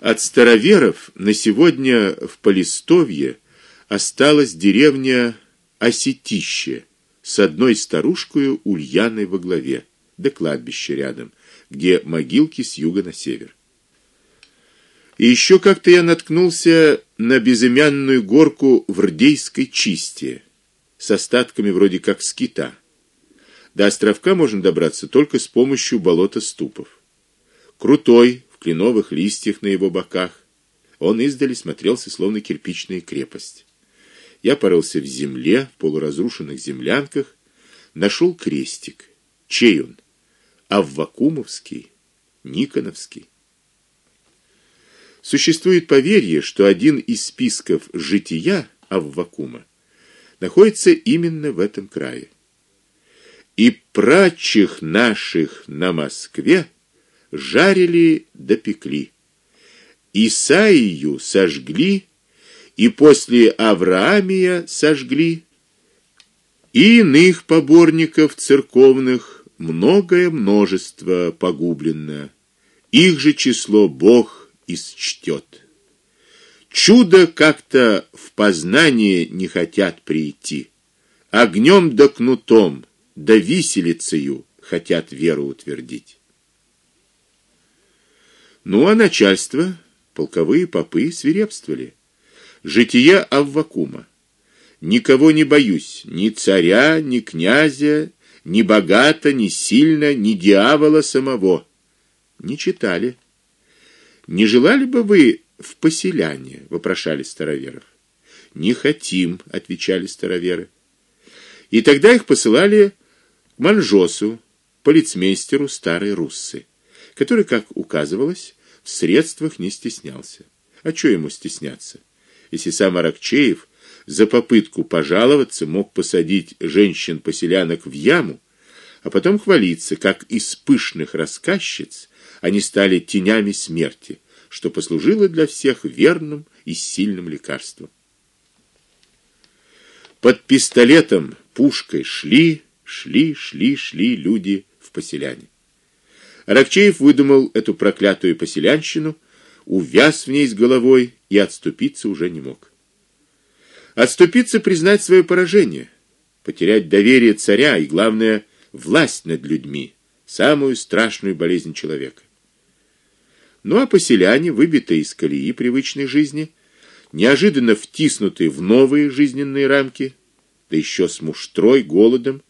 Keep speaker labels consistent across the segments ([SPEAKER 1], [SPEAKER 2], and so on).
[SPEAKER 1] От староверов на сегодня в Полистовье осталась деревня Осетище с одной старушкой Ульяной во главе, да кладбище рядом, где могилки с юга на север. И еще как-то я наткнулся на безымянную горку в Рдейской чисте с остатками вроде как скита. До островка можно добраться только с помощью болота ступов. Крутой, кленовых листьях на его боках, он издали смотрелся словно кирпичная крепость. Я порылся в земле, в полуразрушенных землянках, нашел крестик. Чей он? Аввакумовский, Никоновский. Существует поверье, что один из списков жития Аввакума находится именно в этом крае и прачих наших на Москве жарили да пекли. Исаию сожгли, и после Авраамия сожгли, и иных поборников церковных многое множество погублено. Их же число Бог исчтет. Чудо как-то в познание не хотят прийти. Огнем да кнутом да виселицею хотят веру утвердить. Ну а начальство, полковые попы свирепствовали. Житие Аввакума. Никого не боюсь, ни царя, ни князя, ни богато, ни сильно, ни дьявола самого. Не читали. Не желали бы вы в поселяние, вопрошали староверов. Не хотим, отвечали староверы. И тогда их посылали Манжосу, полицмейстеру старой Руссы, который, как указывалось, в средствах не стеснялся. А что ему стесняться? Если сам Аракчеев за попытку пожаловаться мог посадить женщин-поселянок в яму, а потом хвалиться, как из пышных рассказчиц они стали тенями смерти, что послужило для всех верным и сильным лекарством. Под пистолетом, пушкой шли Шли, шли, шли люди в поселяне. Аракчеев выдумал эту проклятую поселянщину, увяз в ней с головой и отступиться уже не мог. Отступиться признать свое поражение, потерять доверие царя и главное власть над людьми, самую страшную болезнь человека. Ну а поселяне, выбитые из колеи привычной жизни, неожиданно втиснутые в новые жизненные рамки, да еще с муштрой, голодом,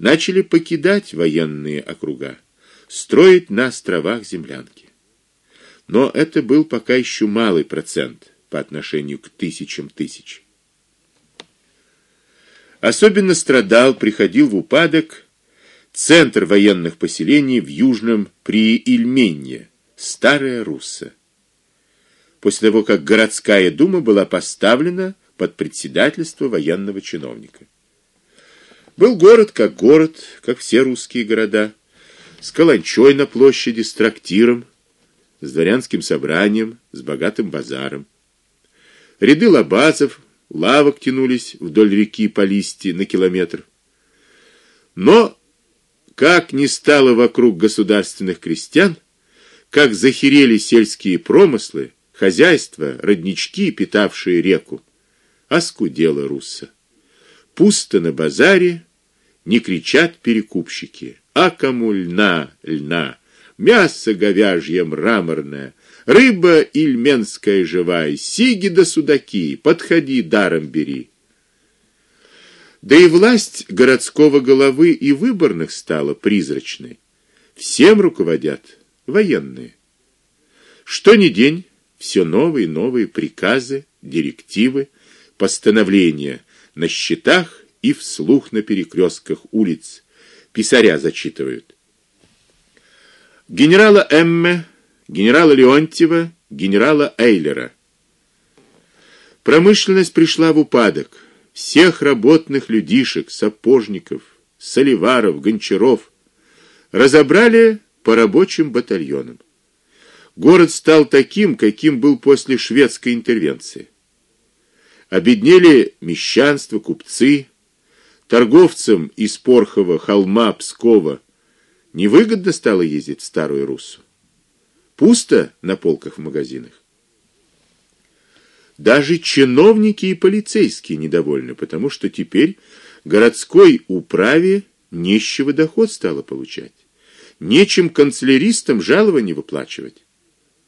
[SPEAKER 1] начали покидать военные округа, строить на островах землянки. Но это был пока еще малый процент по отношению к тысячам тысяч. Особенно страдал, приходил в упадок центр военных поселений в южном Приильменье, Старая Русса. После того, как городская дума была поставлена под председательство военного чиновника. Был город как город, как все русские города, с каланчой на площади, с трактиром, с дворянским собранием, с богатым базаром. Ряды лабазов, лавок тянулись вдоль реки по листи на километр. Но как не стало вокруг государственных крестьян, как захерели сельские промыслы, хозяйства, роднички, питавшие реку, оскудела Русса. Пусто на базаре, не кричат перекупщики: "А кому льна, льна, мясо говяжье мраморное, рыба ильменская живая, сиги да судаки, подходи, даром бери". Да и власть городского головы и выборных стала призрачной. Всем руководят военные. Что ни день все новые и новые приказы, директивы, постановления на счетах и вслух на перекрестках улиц писаря зачитывают. Генерала Эмме, генерала Леонтьева, генерала Эйлера. Промышленность пришла в упадок. Всех работных людишек, сапожников, соливаров, гончаров разобрали по рабочим батальонам. Город стал таким, каким был после шведской интервенции. Обеднели мещанство, купцы, Торговцам из Порхова, Холма, Пскова невыгодно стало ездить в Старую Руссу. Пусто на полках в магазинах. Даже чиновники и полицейские недовольны, потому что теперь городской управе нищего доход стало получать. Нечем канцеляристам жалование выплачивать.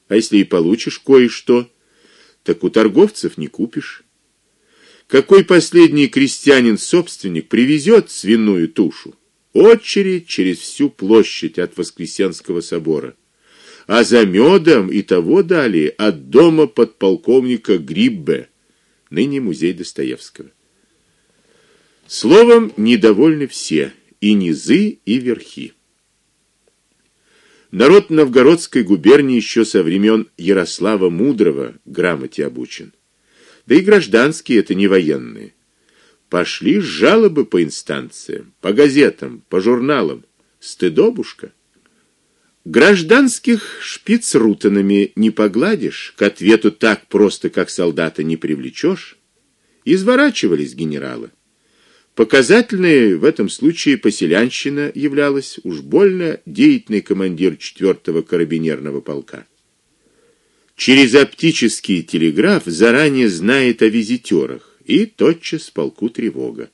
[SPEAKER 1] А если и получишь кое-что, так у торговцев не купишь. Какой последний крестьянин-собственник привезет свиную тушу? Очередь через всю площадь от Воскресенского собора а за медом и того далее от дома подполковника Гриббе, ныне музей Достоевского. Словом, недовольны все, и низы, и верхи. Народ Новгородской губернии еще со времен Ярослава Мудрого грамоте обучен. Да и гражданские это не военные. Пошли жалобы по инстанциям, по газетам, по журналам. Стыдобушка. Гражданских шпицрутанами не погладишь, к ответу так просто, как солдата, не привлечешь. Изворачивались генералы. Показательной в этом случае поселянщина являлась уж больно деятельный командир 4-го карабинерного полка. Через оптический телеграф заранее знает о визитерах, и тотчас полку тревога.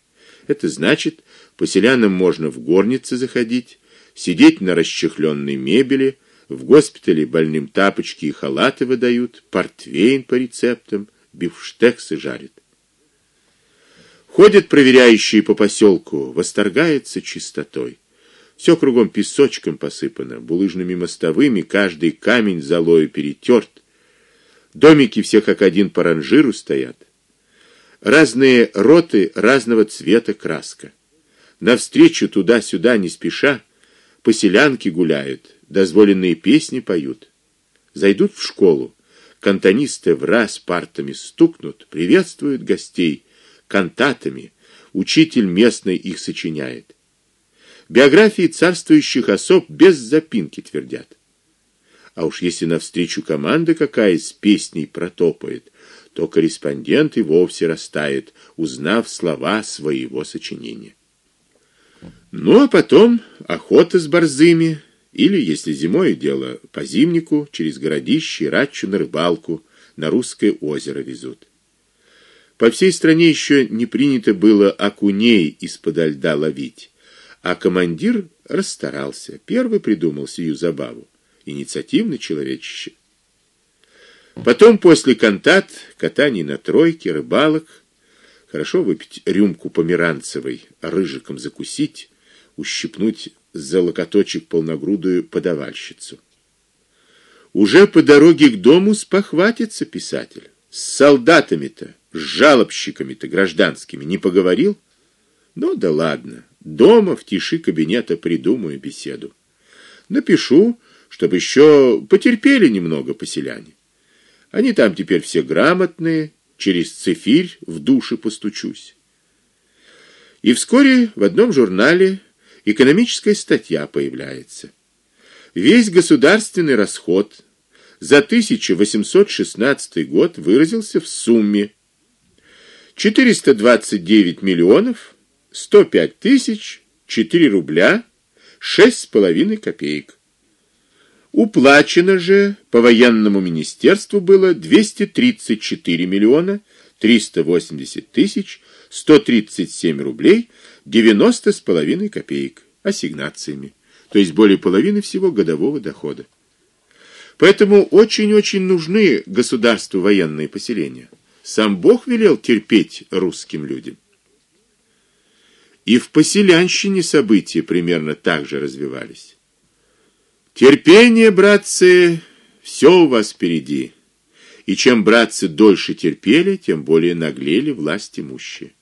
[SPEAKER 1] Это значит, поселянам можно в горницы заходить, сидеть на расчехленной мебели, в госпитале больным тапочки и халаты выдают, портвейн по рецептам, бифштексы жарят. Ходят проверяющие по поселку, восторгаются чистотой. Все кругом песочком посыпано, булыжными мостовыми, каждый камень золою перетерт. Домики все как один по ранжиру стоят. Разные роты разного цвета краска. Навстречу туда-сюда не спеша поселянки гуляют, дозволенные песни поют. Зайдут в школу, кантонисты в раз партами стукнут, приветствуют гостей кантатами, учитель местный их сочиняет. Биографии царствующих особ без запинки твердят. А уж если навстречу команда какая с песней протопает, то корреспондент и вовсе растает, узнав слова своего сочинения. Ну а потом охота с борзыми, или, если зимой дело, по зимнику через городище ратчу на рыбалку, на русское озеро везут. По всей стране еще не принято было окуней из-под льда ловить, а командир расстарался, первый придумал сию забаву. Инициативный человечище. Потом после кантат, катаний на тройке, рыбалок, хорошо выпить рюмку померанцевой, рыжиком закусить, ущипнуть за локоточек полногрудую подавальщицу. Уже по дороге к дому спохватится писатель. С солдатами-то, с жалобщиками-то гражданскими не поговорил? Ну да ладно, дома в тиши кабинета придумаю беседу. Напишу, чтобы еще потерпели немного поселяне. Они там теперь все грамотные, через цифирь в души постучусь. И вскоре в одном журнале экономическая статья появляется. Весь государственный расход за 1816 год выразился в сумме 429 миллионов 105 тысяч 4 рубля 6 с половиной копеек. Уплачено же по военному министерству было 234 миллиона 380 тысяч 137 рублей 90 с половиной копеек ассигнациями, то есть более половины всего годового дохода. Поэтому очень-очень нужны государству военные поселения. Сам Бог велел терпеть русским людям. И в поселянщине события примерно так же развивались. Терпение, братцы, все у вас впереди. И чем братцы дольше терпели, тем более наглели власть имущие.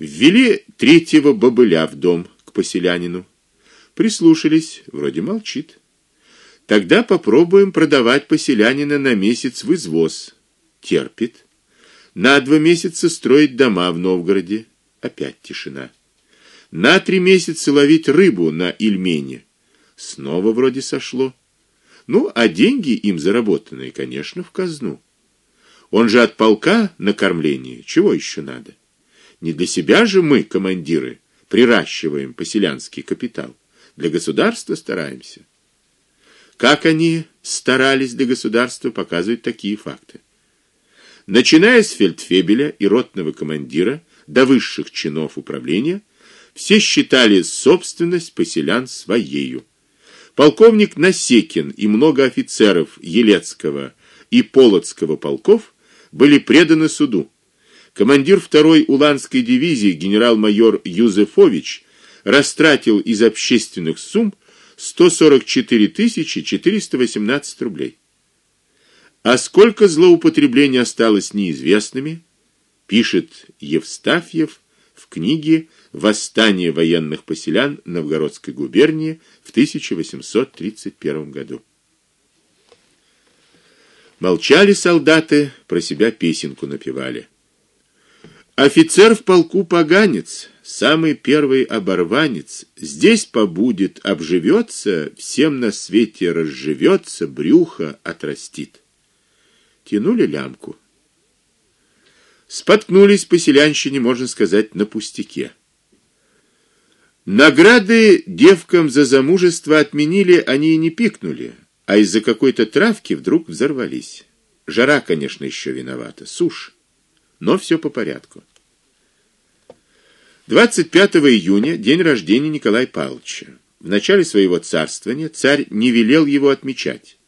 [SPEAKER 1] Ввели третьего бобыля в дом к поселянину. Прислушались, вроде молчит. Тогда попробуем продавать поселянина на месяц в извоз. Терпит. На два месяца строить дома в Новгороде. Опять тишина. На три месяца ловить рыбу на Ильмене. Снова вроде сошло. Ну, а деньги им заработанные, конечно, в казну. Он же от полка на кормление. Чего еще надо? Не для себя же мы, командиры, приращиваем поселянский капитал. Для государства стараемся. Как они старались для государства, показывают такие факты. Начиная с фельдфебеля и ротного командира до высших чинов управления, все считали собственность поселян своею. Полковник Насекин и много офицеров Елецкого и Полоцкого полков были преданы суду. Командир второй Уланской дивизии генерал-майор Юзефович растратил из общественных сумм 144 418 рублей. А сколько злоупотреблений осталось неизвестными, пишет Евстафьев в книге Восстание военных поселян Новгородской губернии в 1831 году. Молчали солдаты, про себя песенку напевали. Офицер в полку поганец, самый первый оборванец, здесь побудет, обживется, всем на свете разживется, брюхо отрастит. Тянули лямку. Споткнулись поселянщине, можно сказать, на пустяке. Награды девкам за замужество отменили, они и не пикнули, а из-за какой-то травки вдруг взорвались. Жара, конечно, еще виновата, сушь, но все по порядку. 25 июня день рождения Николая Павловича. В начале своего царствования царь не велел его отмечать.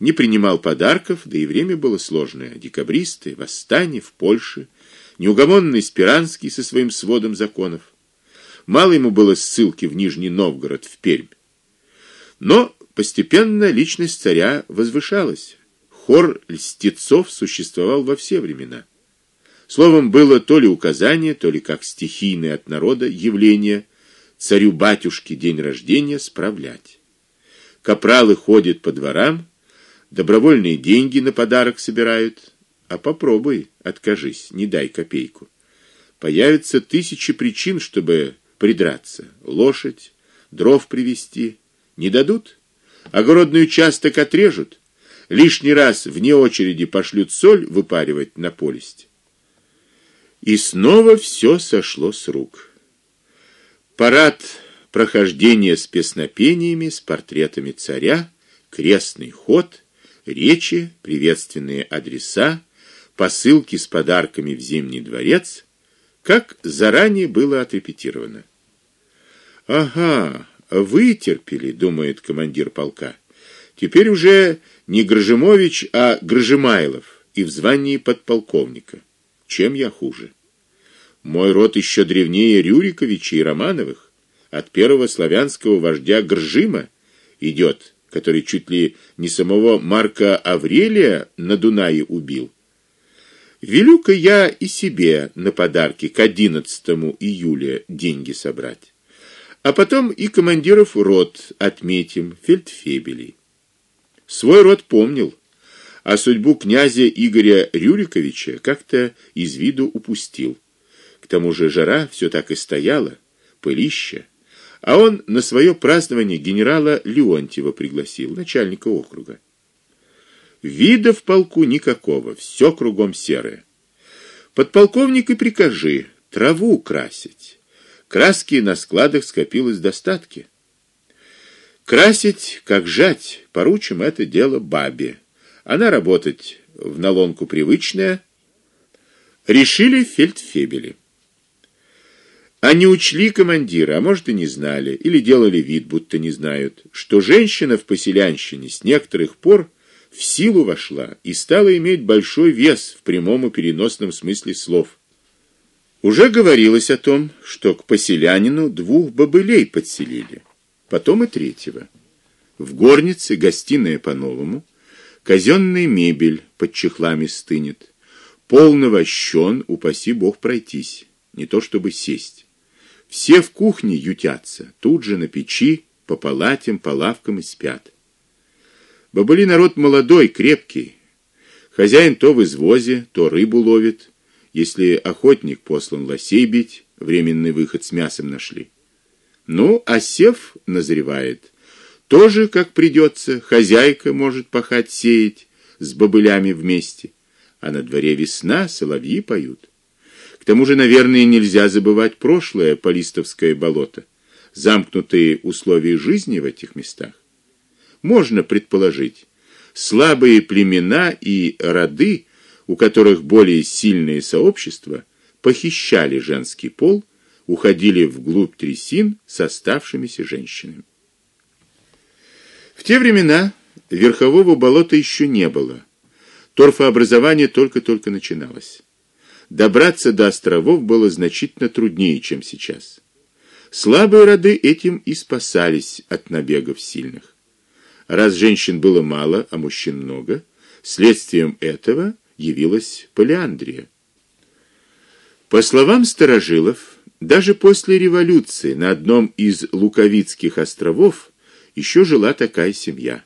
[SPEAKER 1] Не принимал подарков, да и время было сложное. Декабристы, восстание в Польше, неугомонный Спиранский со своим сводом законов. Мало ему было ссылки в Нижний Новгород, в Пермь. Но постепенно личность царя возвышалась. Хор льстецов существовал во все времена. Словом, было то ли указание, то ли как стихийное от народа явление царю батюшке день рождения справлять. Капралы ходят по дворам, добровольные деньги на подарок собирают, а попробуй, откажись, не дай копейку. Появятся тысячи причин, чтобы придраться. Лошадь, дров привезти не дадут, огородный участок отрежут, лишний раз вне очереди пошлют соль выпаривать на полесть. И снова все сошло с рук. Парад прохождения с песнопениями, с портретами царя, крестный ход, речи, приветственные адреса, посылки с подарками в Зимний дворец, как заранее было отрепетировано. Ага, вытерпели, думает командир полка. Теперь уже не Гржемович, а Гржемайлов и в звании подполковника. Чем я хуже? Мой род еще древнее Рюриковичей и Романовых, от первого славянского вождя Гржима идет, который чуть ли не самого Марка Аврелия на Дунае убил. Велю-ка я и себе на подарки к 11 июля деньги собрать. А потом и командиров рот отметим, фельдфебелей. Свой род помнил а судьбу князя Игоря Рюриковича как-то из виду упустил. К тому же жара все так и стояла, пылище, а он на свое празднование генерала Леонтьева пригласил, начальника округа. Вида в полку никакого, все кругом серое. Подполковник и прикажи траву красить. Краски на складах скопилось достатки. Красить, как жать, поручим это дело бабе. Она работать в налонку привычная. Решили фельдфебели. Они учли командира, а может и не знали, или делали вид, будто не знают, что женщина в поселянщине с некоторых пор в силу вошла и стала иметь большой вес в прямом и переносном смысле слов. Уже говорилось о том, что к поселянину двух бабылей подселили, потом и третьего. В горнице гостиная по-новому, Казенная мебель под чехлами стынет. Полного щен, упаси бог пройтись, не то чтобы сесть. Все в кухне ютятся, тут же на печи, по палатам, по лавкам и спят. Бабыли народ молодой, крепкий. Хозяин то в извозе, то рыбу ловит. Если охотник послан лосей бить, временный выход с мясом нашли. Ну, а сев назревает. Тоже, как придется, хозяйка может пахать, сеять с бабылями вместе, а на дворе весна, соловьи поют. К тому же, наверное, нельзя забывать прошлое Полистовское болото, замкнутые условия жизни в этих местах. Можно предположить, слабые племена и роды, у которых более сильные сообщества, похищали женский пол, уходили вглубь трясин с оставшимися женщинами. В те времена верхового болота еще не было. Торфообразование только-только начиналось. Добраться до островов было значительно труднее, чем сейчас. Слабые роды этим и спасались от набегов сильных. Раз женщин было мало, а мужчин много, следствием этого явилась полиандрия. По словам старожилов, даже после революции на одном из Луковицких островов еще жила такая семья.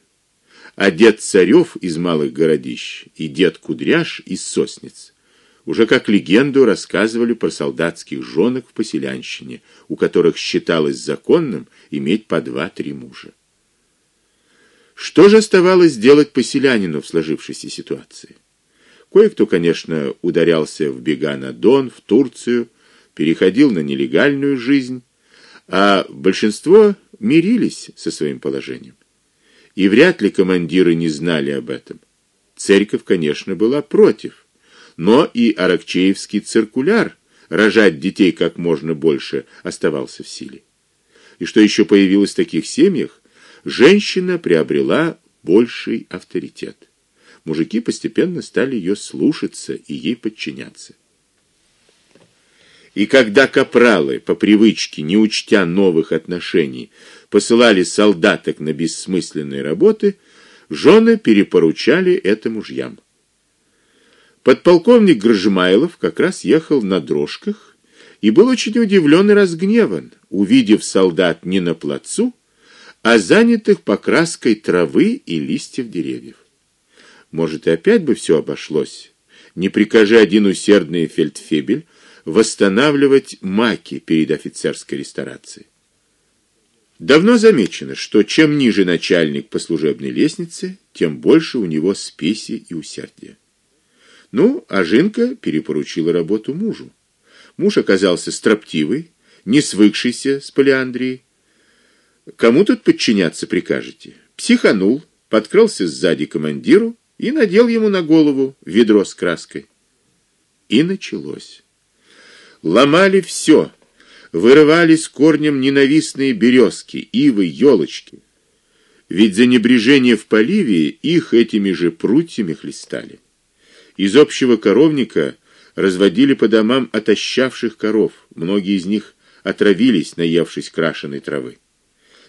[SPEAKER 1] А дед Царев из малых городищ и дед Кудряш из Сосниц уже как легенду рассказывали про солдатских жёнок в поселянщине, у которых считалось законным иметь по два-три мужа. Что же оставалось делать поселянину в сложившейся ситуации? Кое-кто, конечно, ударялся в бега на Дон, в Турцию, переходил на нелегальную жизнь, а большинство мирились со своим положением. И вряд ли командиры не знали об этом. Церковь, конечно, была против но и Аракчеевский циркуляр рожать детей как можно больше оставался в силе. И что еще появилось в таких семьях, женщина приобрела больший авторитет. Мужики постепенно стали ее слушаться и ей подчиняться. И когда капралы по привычке, не учтя новых отношений, посылали солдаток на бессмысленные работы, жены перепоручали это мужьям. Подполковник Гржемайлов как раз ехал на дрожках и был очень удивлен и разгневан, увидев солдат не на плацу, а занятых покраской травы и листьев деревьев. Может, и опять бы все обошлось. Не прикажи один усердный фельдфебель восстанавливать маки перед офицерской ресторацией. Давно замечено, что чем ниже начальник по служебной лестнице, тем больше у него спеси и усердия. Ну, а Жинка перепоручила работу мужу. Муж оказался строптивый, не свыкшийся с полиандрией. Кому тут подчиняться прикажете? Психанул, подкрался сзади командиру и надел ему на голову ведро с краской. И началось. Ломали все, с корнем ненавистные березки, ивы, елочки. Ведь за небрежение в поливе их этими же прутьями хлестали. Из общего коровника разводили по домам отощавших коров. Многие из них отравились, наевшись крашеной травы.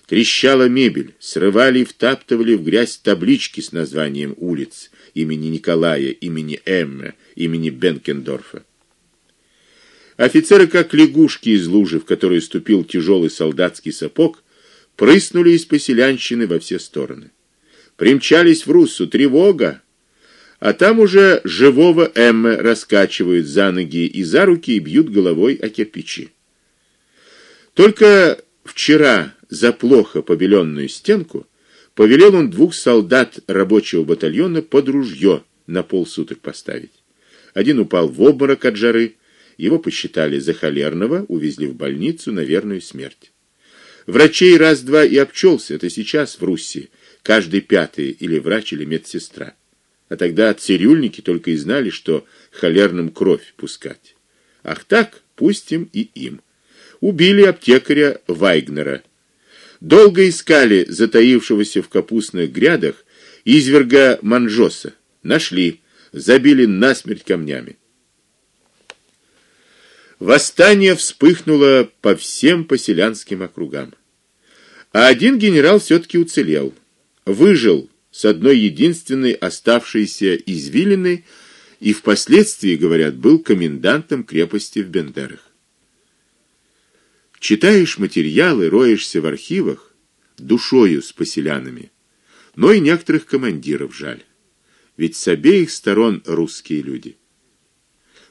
[SPEAKER 1] Трещала мебель, срывали и втаптывали в грязь таблички с названием улиц имени Николая, имени Эмме, имени Бенкендорфа. Офицеры, как лягушки из лужи, в которую ступил тяжелый солдатский сапог, прыснули из поселянщины во все стороны. Примчались в Руссу тревога, а там уже живого Эммы раскачивают за ноги и за руки и бьют головой о кирпичи. Только вчера за плохо побеленную стенку повелел он двух солдат рабочего батальона под ружье на полсуток поставить. Один упал в обморок от жары, его посчитали за холерного, увезли в больницу на верную смерть. Врачей раз-два и обчелся, это сейчас в Руси каждый пятый или врач, или медсестра. А тогда цирюльники только и знали, что холерным кровь пускать. Ах так, пустим и им. Убили аптекаря Вайгнера. Долго искали затаившегося в капустных грядах изверга Манжоса. Нашли, забили насмерть камнями. Восстание вспыхнуло по всем поселянским округам. А один генерал все таки уцелел. Выжил с одной единственной оставшейся извилиной и впоследствии, говорят, был комендантом крепости в Бендерах. Читаешь материалы, роешься в архивах, душою с поселянами, но и некоторых командиров жаль. Ведь с обеих сторон русские люди.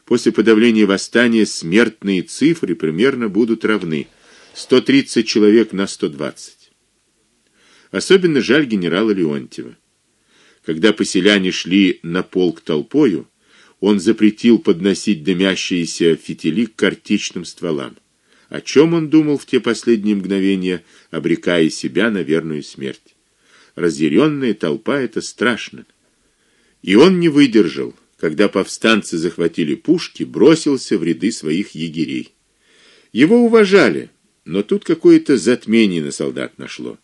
[SPEAKER 1] После подавления восстания смертные цифры примерно будут равны 130 человек на 120. Особенно жаль генерала Леонтьева. Когда поселяне шли на полк толпою, он запретил подносить дымящиеся фитили к картечным стволам. О чем он думал в те последние мгновения, обрекая себя на верную смерть? разъяренная толпа это страшно. И он не выдержал, когда повстанцы захватили пушки, бросился в ряды своих егерей. Его уважали, но тут какое-то затмение на солдат нашло.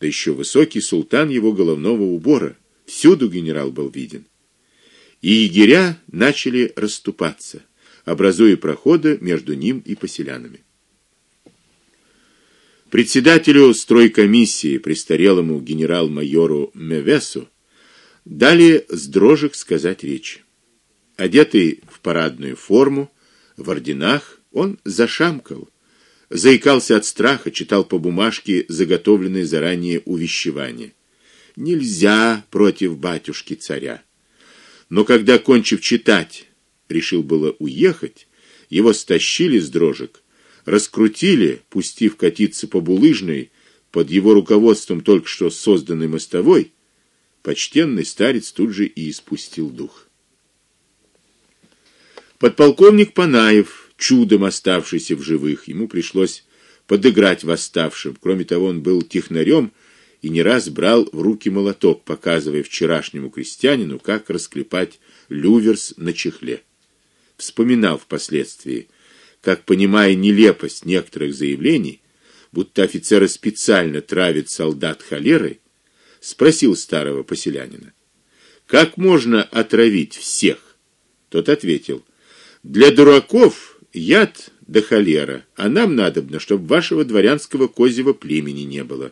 [SPEAKER 1] Да еще высокий султан его головного убора, всюду генерал был виден. И егеря начали расступаться, образуя проходы между ним и поселянами. Председателю стройкомиссии, престарелому генерал-майору Мевесу, дали с дрожек сказать речь. Одетый в парадную форму, в орденах, он зашамкал, заикался от страха, читал по бумажке заготовленные заранее увещевания. Нельзя против батюшки царя. Но когда кончив читать, решил было уехать, его стащили с дрожек, раскрутили, пустив катиться по булыжной под его руководством только что созданной мостовой. Почтенный старец тут же и испустил дух. Подполковник Панаев, чудом оставшийся в живых, ему пришлось подыграть восставшим. Кроме того, он был технарем и не раз брал в руки молоток, показывая вчерашнему крестьянину, как расклепать люверс на чехле. Вспоминал впоследствии, как понимая нелепость некоторых заявлений, будто офицеры специально травят солдат холерой, спросил старого поселянина: "Как можно отравить всех?" Тот ответил: для дураков яд да холера, а нам надобно, чтобы вашего дворянского козьего племени не было.